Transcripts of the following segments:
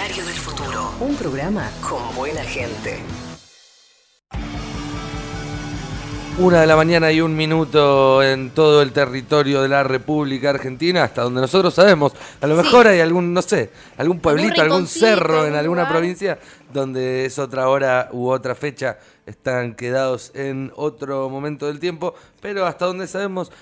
Diario del Futuro. Un programa con buena gente. Una de la mañana y un minuto en todo el territorio de la República Argentina, hasta donde nosotros sabemos. A lo mejor hay algún, no sé, algún pueblito, algún cerro en alguna lugar. provincia donde es otra hora u otra fecha, están quedados en otro momento del tiempo, pero hasta donde sabemos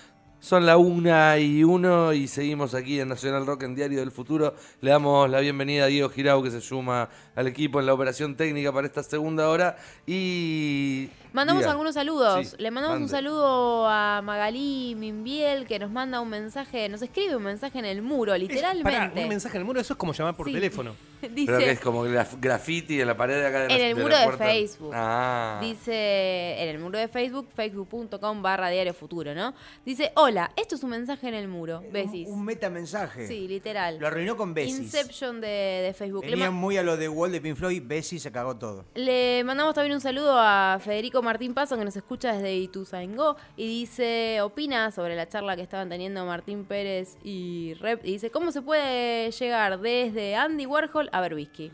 son la una y uno y seguimos aquí en Nacional Rock en Diario del Futuro. Le damos la bienvenida a Diego Girau que se suma al equipo en la operación técnica para esta segunda hora y... Mandamos Diga. algunos saludos. Sí, Le mandamos un saludo a Magalí Minbiel que nos manda un mensaje, nos escribe un mensaje en el muro, Es- literalmente. pará, un mensaje en el muro, eso es como llamar por Sí. teléfono. Dice, Pero que es como graf- graffiti en la pared de acá de la En el de la muro de. Facebook. Ah. Dice en el muro de Facebook, facebook.com barra diario futuro, ¿no? Dice, hola, esto es un mensaje en el muro, Besis. Un metamensaje. Sí, literal. Lo arruinó con Bessis. Inception de, de Facebook. Le, Venía ma- muy a lo de Wall de Pink Floyd, Bessie se cagó todo. le mandamos también un saludo a Federico Martín Paso, que nos escucha desde Ituzaingó, y dice, opina sobre la charla que estaban teniendo Martín Pérez y Rep, y dice, ¿cómo se puede llegar desde Andy Warhol a Berbisky?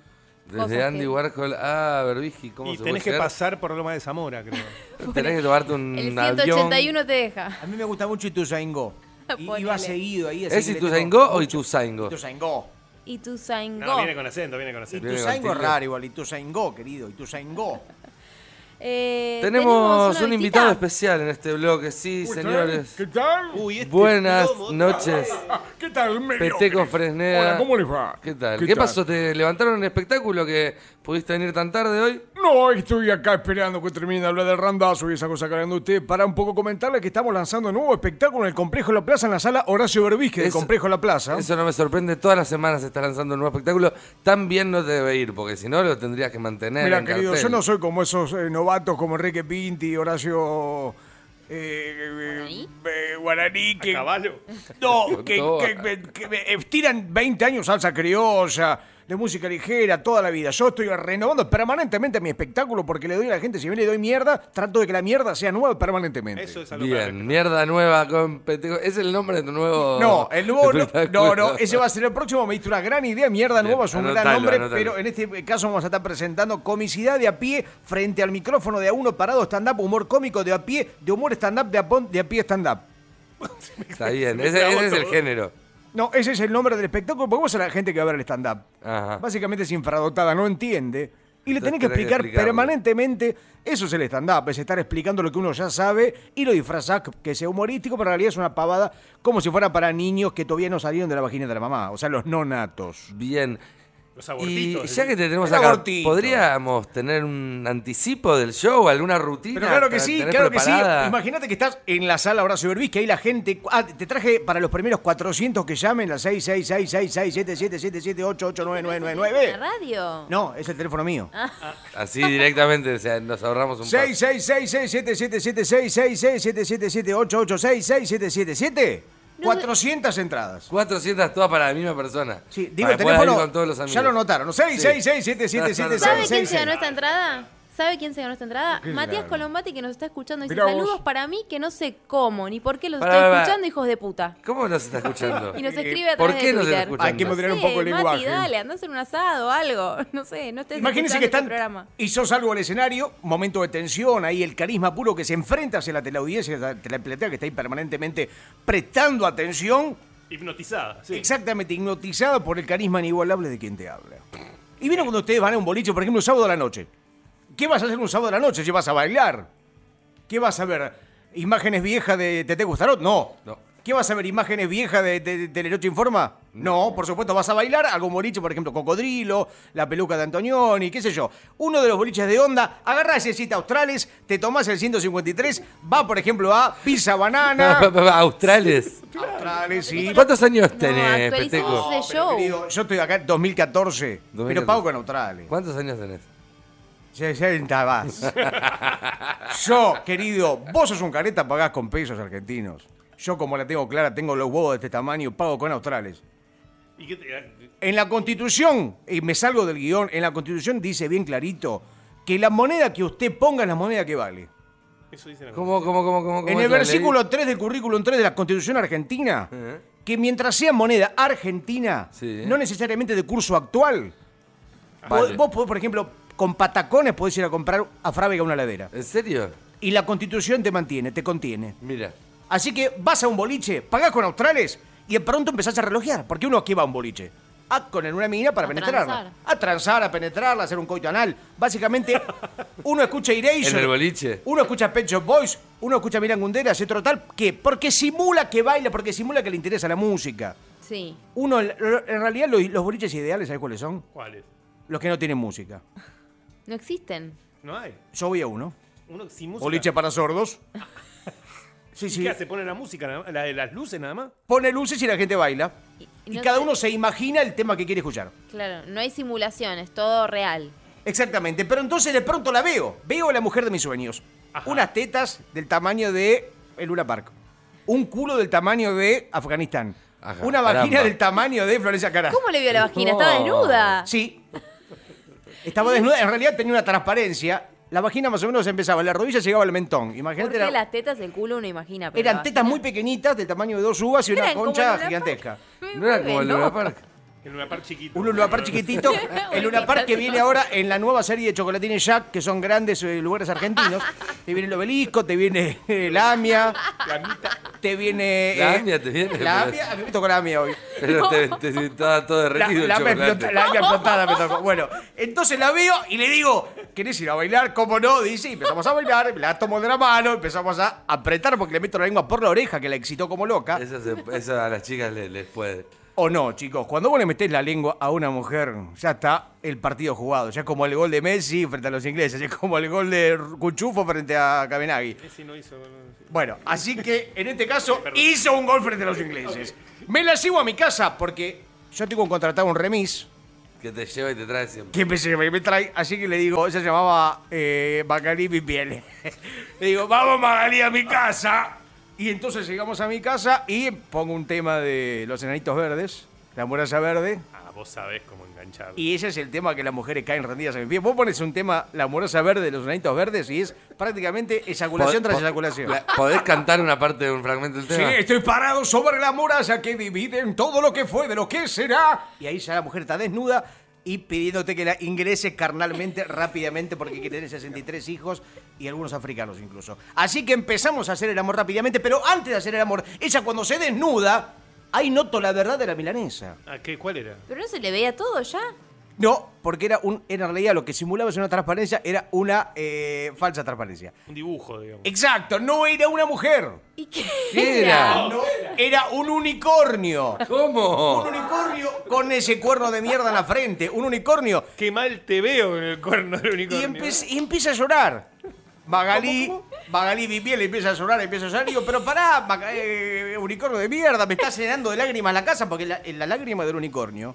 Desde Cosas Andy que- Warhol a Berbisky, ¿cómo Y se tenés que pasar por Loma de Zamora, creo. Tenés que tomarte un El avión. 181 te deja. A mí me gusta mucho Ituzaingó. Y Ponele. iba seguido ahí. ¿Es Ituzaingó o Ituzaingó? Ituzaingó. Ituzaingó. No, viene con acento, viene con acento. Ituzaingó es raro igual. Ituzaingó, querido. Ituzaingó. Eh, Tenemos un visita. invitado especial en este bloque, sí, señores. ¿Qué tal? Uy, este Buenas plomo noches. ¿Qué tal? Peteco Fresneda. Hola, ¿cómo les va? ¿Qué tal? ¿Qué ¿Qué, tal? pasó? ¿Te levantaron un espectáculo que pudiste venir tan tarde hoy? No, estoy acá esperando que termine hablar del randazo y esa cosa que hablan de usted para un poco comentarle que estamos lanzando un nuevo espectáculo en el Complejo La Plaza en la sala Horacio Berbisque del Complejo La Plaza. Eso no me sorprende, todas las semanas se está lanzando un nuevo espectáculo. Tan bien no te debe ir, porque si no lo tendrías que mantener. Mira, querido, cartel. yo no soy como esos eh, novatos como Enrique Pinti, Horacio eh, eh, eh, Guaraní, que, ¿A caballo? No, que, que me- que me estiran 20 años salsa criolla, de música ligera, toda la vida. Yo estoy renovando permanentemente mi espectáculo porque le doy a la gente, si bien le doy mierda, trato de que la mierda sea nueva permanentemente. Eso es algo Bien, mierda nueva con Peteco. ¿Es el nombre de tu nuevo No, el nuevo no, no, no, ese va a ser el próximo, me diste una gran idea, mierda Bien, nueva, es un gran nombre, anotalo. pero en este caso vamos a estar presentando comicidad de a pie frente al micrófono de a uno parado stand-up, humor cómico de a pie, de humor stand-up, de a, de a pie stand-up. Está bien, ese, es el género. No, ese es el nombre del espectáculo, porque vos a la gente que va a ver el stand-up. Básicamente es infradotada, no entiende. Y le tenés que tenés que explicar permanentemente. Eso es el stand-up, es estar explicando lo que uno ya sabe y lo disfrazás que sea humorístico, pero en realidad es una pavada como si fuera para niños que todavía no salieron de la vagina de la mamá, o sea, los no natos. Bien. Los abortitos. Y ya que te tenemos acá, abortito. ¿podríamos tener un anticipo del show, alguna rutina? Pero claro que sí, claro preparada? que sí. Imagínate que estás en la sala Horacio Berbis, que ahí la gente. Ah, te traje para los primeros 400 que llamen, la 666667777889999. ¿La radio? No, es el teléfono mío. Ah. Así directamente, o sea, nos ahorramos un 666677766777788667777 no sé- 400 entradas. 400 todas para la misma persona. Sí, digo Para el poder ir teléfono. con todos los amigos. Ya lo notaron. ¿Sabe quién se 666777766. ganó esta entrada? ¿Sabe quién se ganó esta entrada? ¿Qué se Matías? Colombati que nos está escuchando. Dice Mirá vos. saludos para mí que no sé cómo ni por qué los Pará, estoy pará. escuchando, hijos de puta. ¿Cómo nos está escuchando? Y nos escribe a ¿por través qué de nos está Twitter. escuchando? Hay que moderar un No poco el lenguaje. Mati, dale, anda a hacer un asado o algo. No sé, no estés Imagínense que escuchando están este programa. y yo salgo al escenario, momento de tensión, ahí el carisma puro que se enfrenta hacia la teleaudiencia, la teleplatea que está ahí permanentemente prestando atención, Hipnotizada, sí. exactamente hipnotizada por el carisma inigualable de quien te habla. Y vieron cuando ustedes van a un boliche, por ejemplo, un sábado a la noche. ¿Qué vas a hacer un sábado a la noche si vas a bailar? ¿Qué vas a ver? ¿Imágenes viejas de Tete Gustarot? No. No. ¿Qué vas a ver? ¿Imágenes viejas de, de, de Telenoche Informa? No, por supuesto, vas a bailar algún boliche, por ejemplo, Cocodrilo, la peluca de Antonioni, qué sé yo. Uno de los boliches de onda, agarra ese cita australes, te tomás el 153, va, por ejemplo, a Pizza Banana. Australes. australes, sí. ¿Cuántos años No, tenés, actualicemos Peteco? Pero, querido, yo estoy acá en 2014, pero 2014. pago con australes. ¿Cuántos años tenés? 60 más. Yo, querido, vos sos un careta, pagás con pesos argentinos. Yo, como la tengo clara, tengo los huevos de este tamaño, pago con australes. ¿Y qué te- En la Constitución, y me salgo del guion, en la Constitución dice bien clarito que la moneda que usted ponga es la moneda que vale. Eso dice la ¿Cómo, cómo, cómo, cómo? En cómo el es la versículo 3 del currículum 3 de la Constitución argentina, que mientras sea moneda argentina, Sí. no necesariamente de curso actual, Vale. Vos, podés, por ejemplo, con patacones podés ir a comprar a Frávega una ladera. ¿En serio? Y la constitución te mantiene, te contiene. Mira. Así que vas a un boliche, pagás con australes y de pronto empezás a relojear. Porque uno aquí va a un boliche. A con una mina para A penetrarla. transar. A transar, a penetrarla, a hacer un coito anal. Básicamente, uno escucha Iration. ¿En el boliche? Uno escucha Pet Shop Boys. Uno escucha Miran Gunderas y otro tal. ¿Qué? Porque simula que baila, porque simula que le interesa la música. Sí. Uno, en realidad, los, los boliches ideales, ¿sabes cuáles son? ¿Cuál es? Los que no tienen música. No existen. No hay. Yo voy a uno. Uno sin música. Boliche para sordos. Sí, ¿Y sí. qué hace? ¿Pone la música, nada más? la de las luces nada más? Pone luces y la gente baila. Y- Y no cada sé- uno se imagina el tema que quiere escuchar. Claro, no hay simulación, es todo real. Exactamente, pero entonces de pronto la veo. Veo a la mujer de mis sueños. Ajá. Unas tetas del tamaño de el Luna Park. Un culo del tamaño de Afganistán. Ajá, Una vagina caramba. del tamaño de Florencia Cara. ¿Cómo le vio la vagina? Estaba desnuda. Sí. Estaba desnuda, en realidad tenía una transparencia. La vagina más o menos empezaba, la rodilla llegaba al mentón. ¿Por Imagínate, las tetas, el culo uno imagina? pero eran la tetas vagina- muy pequeñitas, del tamaño de dos uvas y una Eran como concha el Luna Park. gigantesca. ¿No era como el Luna. Park? En una par chiquito. Un Luna Park chiquitito. El Luna Park que viene ahora en la nueva serie de Chocolatines Jack, que son grandes eh, lugares argentinos. Te viene el obelisco, te viene eh, la AMIA, La mitad. te viene... La eh, AMIA te viene, La AMIA, a mí me tocó la AMIA hoy. Pero te, te, estaba todo La, derretido la el chocolate. explota- la AMIA explotada me tocó. Bueno, entonces la veo y le digo, ¿querés ir a bailar? ¿Cómo no? Dice, y empezamos a bailar, la tomo de la mano, empezamos a apretar porque le meto la lengua por la oreja, que la excitó como loca. Eso, se- eso a las chicas les, les puede. O no, chicos, cuando vos le metés la lengua a una mujer, ya está el partido jugado. Ya es como el gol de Messi frente a los ingleses, ya es como el gol de Cuchufo frente a Cabenagui. Ese no hizo. Bueno, así que en este caso hizo un gol frente a los ingleses. Me la llevo a mi casa porque yo tengo contratado un remis Que te lleva y te trae siempre. que me, se- me trae, así que le digo, ella se llamaba eh, Magalí Pipiele. le digo, vamos Magalí a mi casa. Y entonces llegamos a mi casa y pongo un tema de Los Enanitos Verdes, La Muralla Verde. Ah, vos sabés cómo enganchar. Y ese es el tema que las mujeres caen rendidas a mi pie. Vos pones un tema, La Muralla Verde de Los Enanitos Verdes, y es prácticamente eyaculación tras eyaculación. la- ¿Podés cantar una parte de un fragmento del Sí, tema? estoy parado sobre la muralla que divide en todo lo que fue de lo que será. Y ahí ya la mujer está desnuda y pidiéndote que la ingrese carnalmente rápidamente porque quiere tener 63 hijos y algunos africanos incluso. Así que empezamos a hacer el amor rápidamente, pero antes de hacer el amor, ella cuando se desnuda, ahí noto la verdad de la milanesa. Ah, ¿qué? ¿Cuál era? Pero no se le veía todo ya. No, porque era un, en realidad lo que simulaba ser una transparencia era una eh, falsa transparencia. Un dibujo, digamos. Exacto, no era una mujer. ¿Y qué, ¿Qué era? No, era un unicornio. Un ¿Cómo? unicornio con ese cuerno de mierda en la frente. Un unicornio. Qué mal te veo en el cuerno del Y, unicornio. empe- y empieza a llorar. Magalí, Magalí Viviel empieza a llorar, empieza a llorar. Y digo, pero pará, Maga- eh, unicornio de mierda, me estás llenando de lágrimas la casa. Porque la, la lágrima del unicornio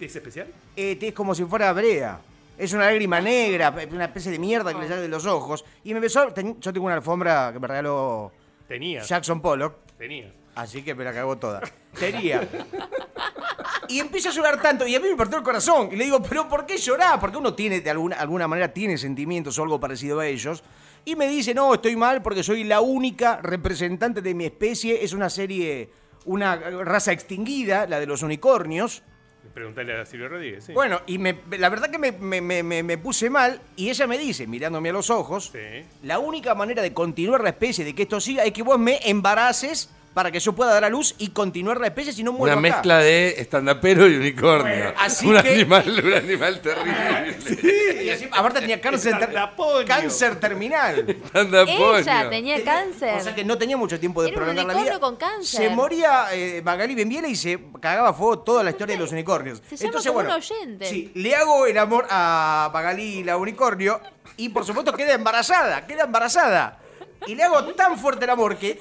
¿Es especial? eh, es como si fuera brea. Es una lágrima negra, una especie de mierda que le sale de los ojos. Y me empezó. ten- yo tengo una alfombra que me regaló Tenía. Jackson Pollock. Tenía. Así que me la cagó toda. Tenía. Y empieza a llorar tanto, y a mí me partió el corazón. Y le digo, ¿pero por qué llorar? Porque uno tiene, de alguna, alguna manera, tiene sentimientos o algo parecido a ellos. Y me dice, no, estoy mal porque soy la única representante de mi especie. Es una serie, una raza extinguida, la de los unicornios. Preguntale a Silvio Rodríguez, sí. Bueno, y me- la verdad que me, me- me- me- me puse mal. Y ella me dice, mirándome a los ojos, Sí. la única manera de continuar la especie, de que esto siga, es que vos me embaraces para que yo pueda dar a luz y continuar la especie si no muero Una acá. mezcla de estandapero y unicornio. Bueno, así un, que- animal, un animal terrible. Y así, aparte tenía cáncer, ter- cáncer terminal. Estandaponio. Ella tenía cáncer. O sea que no tenía mucho tiempo de Era un prolongar la vida. unicornio con cáncer. Se moría eh, Magali Benviela y se cagaba a fuego toda la historia de los unicornios. Se llama como un oyente. Sí, le hago el amor a Magali la unicornio y por supuesto queda embarazada, queda embarazada. Y le hago tan fuerte el amor que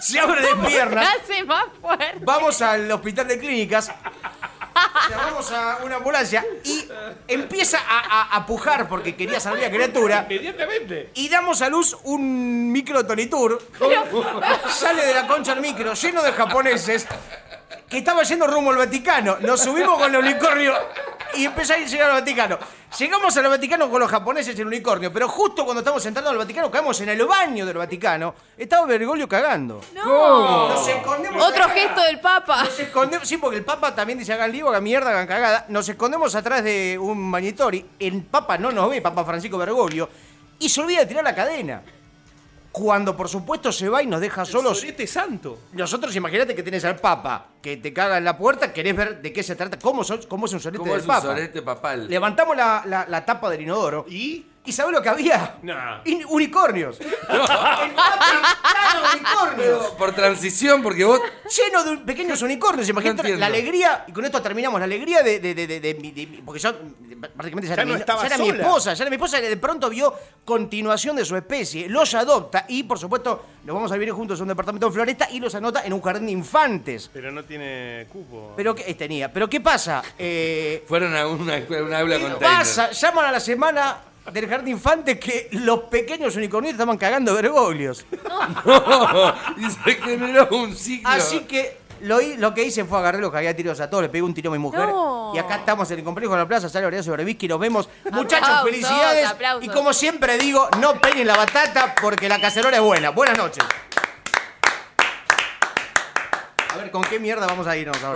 se abre de piernas. Hace más fuerte. Vamos al hospital de clínicas, llamamos a una ambulancia y empieza a, a- a pujar porque quería salir la criatura. Inmediatamente. Y damos a luz un micro tonitur. Sale de la concha el micro lleno de japoneses que estaba yendo rumbo al Vaticano. Nos subimos con el unicornio y empezó a ir llegar al Vaticano. Llegamos al Vaticano con los japoneses en unicornio, pero justo cuando estamos entrando al Vaticano, caemos en el baño del Vaticano. Estaba Bergoglio cagando. No. Nos escondemos Otro gesto del Papa. Nos escondemos, sí, porque el Papa también dice hagan lío, hagan mierda, hagan cagada. Nos escondemos atrás de un magnitori. El Papa no nos ve, Papa Francisco Bergoglio, y se olvida de tirar la cadena. Cuando por supuesto se va y nos deja solos. Solete santo. Nosotros imagínate que tenés al Papa que te caga en la puerta, querés ver de qué se trata, cómo, son- cómo es un solete ¿Cómo del es un Papa. sorete papal? Levantamos la, la- la tapa del inodoro ¿Y? ¿Y sabés lo que había? Nah. In- unicornios. El Papa inflado de unicornios. Pero por transición, porque vos. Lleno de pequeños unicornios. Imagínate entiendo. la alegría, y con esto terminamos, la alegría de, de, de, de- de mi- de mi- porque yo prácticamente ya, Ya era, no mi, estaba ya era mi sola. esposa, ya era mi esposa, y de pronto vio continuación de su especie, los adopta y por supuesto nos vamos a vivir juntos a un departamento en Floresta y los anota en un jardín de infantes. Pero no tiene cupo. Pero que tenía, pero ¿qué pasa? Eh, Fueron a una, una aula ¿Qué con pasa? Llaman a la semana del jardín de infantes que los pequeños unicornios estaban cagando vergoglios. y se generó un ciclo. Así que lo, hi- lo que hice fue agarré los cagué a tiros a todos, le pegué un tiro a mi mujer. No. Y acá estamos en el complejo de la plaza, sale Horacio Sobrevisky, nos vemos. Muchachos, Aplausos, felicidades. aplausos. Y como siempre digo, no peguen la batata porque la cacerola es buena. Buenas noches. Ver, ¿con qué mierda vamos a irnos ahora?